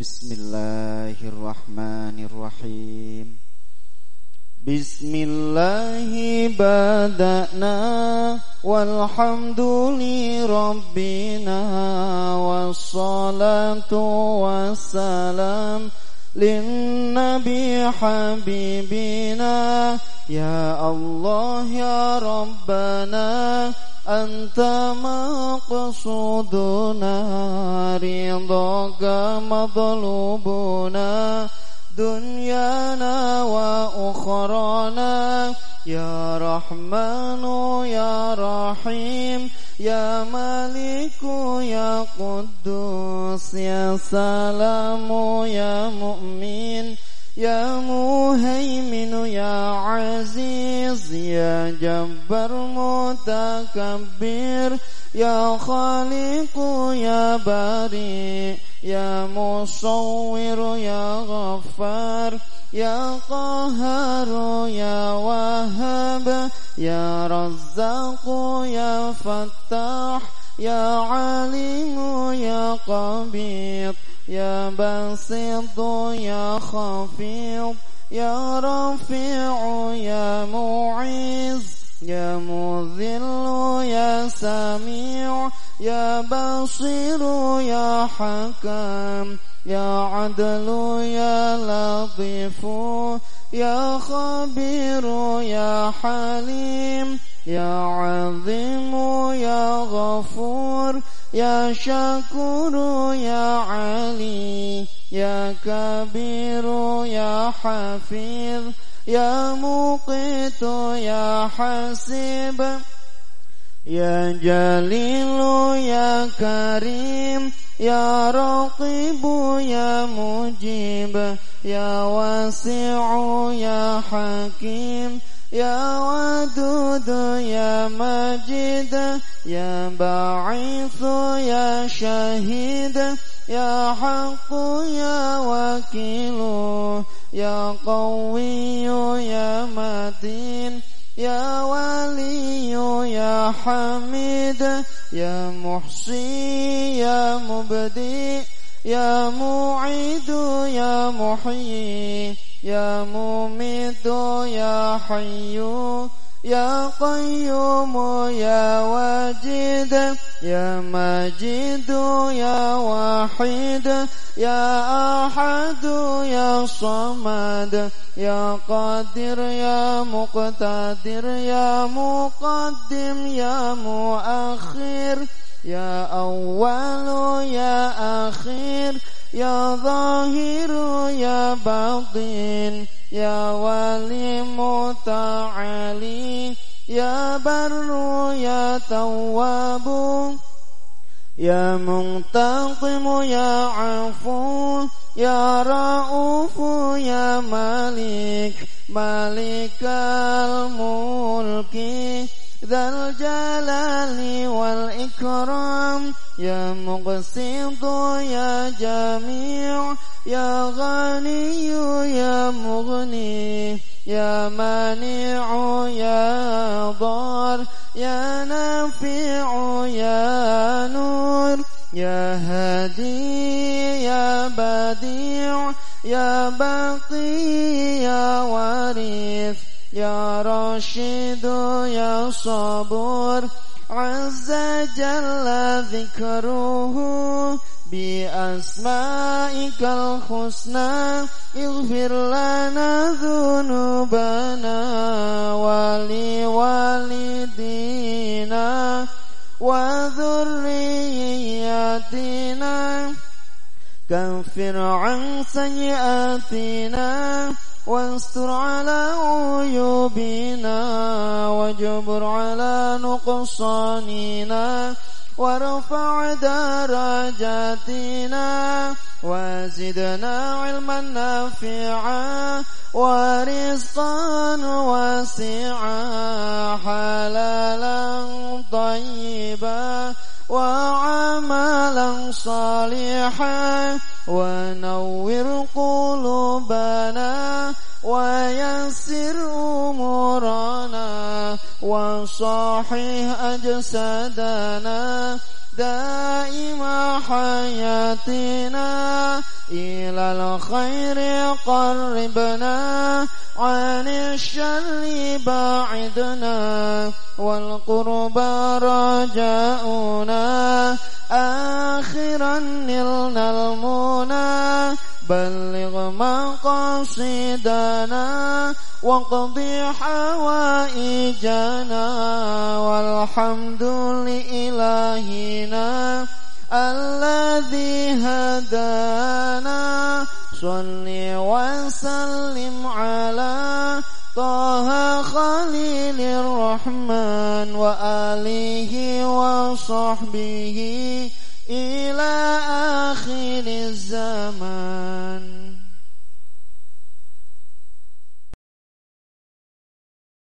بسم الله الرحمن الرحيم. بسم الله بدأنا والحمد لربنا والصلاة والسلام للنبي حبيبنا. يا الله يا ربنا أنت مقصودنا رضاك مطلوبنا دنيانا وأخرانا يا رحمن يا رحيم يا مالك يا قدوس يا سلام يا مؤمن يا مهيمن يا عزيز يا جبر متكبر يا خالق يا بارئ يا مصور يا غفار يا قهار يا وهاب يا رزاق يا فتاح يا عليم يا قبيض يا بسيط يا خفيض يا رفيع يا معز يا مذل يا سميع يا بصير يا حكم يا عدل يا لطيف يا خبير يا حليم يا عظيم يا غفور يا شكور يا علي يا كبير يا حفيظ يا مقيت يا حسيب يا جليل يا كريم يا رقيب يا مجيب يا واسع يا حكيم يا ودود يا مجيد يا باعث يا شهيد يا حق يا وكيل يا قوي يا متين يا ولي يا حميد يا محصي يا مبدئ يا معيد يا محيي يا مميت يا حي. يا قيوم يا واجد يا مجيد يا وحيد يا أحد يا صمد يا قادر يا مقتدر يا مقدم يا مؤخر يا أول يا أخير يا ظاهر يا باطن. يا ولي متعالي يا بر يا تواب يا منتقم يا عفو يا رؤوف مقسط يا جميع يا غني يا مغني يا مانع يا ضار يا نافع يا نور يا هادي يا بديع يا باقي يا وارث يا راشد يا صبور. عز جل ذكره بأسمائك الحسنى اغفر لنا ذنوبنا ولوالدينا وذرياتنا. كفر عن سيئاتنا واستر على عيوبنا واجبر على نقصاننا وارفع درجاتنا وزدنا علما نافعا ورزقا واسعا حلالا طيبا وعملا صالحا وصحح أجسادنا دائم حياتنا إلى الخير قربنا عن الشر بعدنا والقرب رجاؤنا آخرا نلنا المنى بلغ مقاصدنا واقض حوائجنا والحمد لإلهنا الذي هدانا صل وسلم على طه خليل الرحمن وآله وصحبه إلى آخر الزمان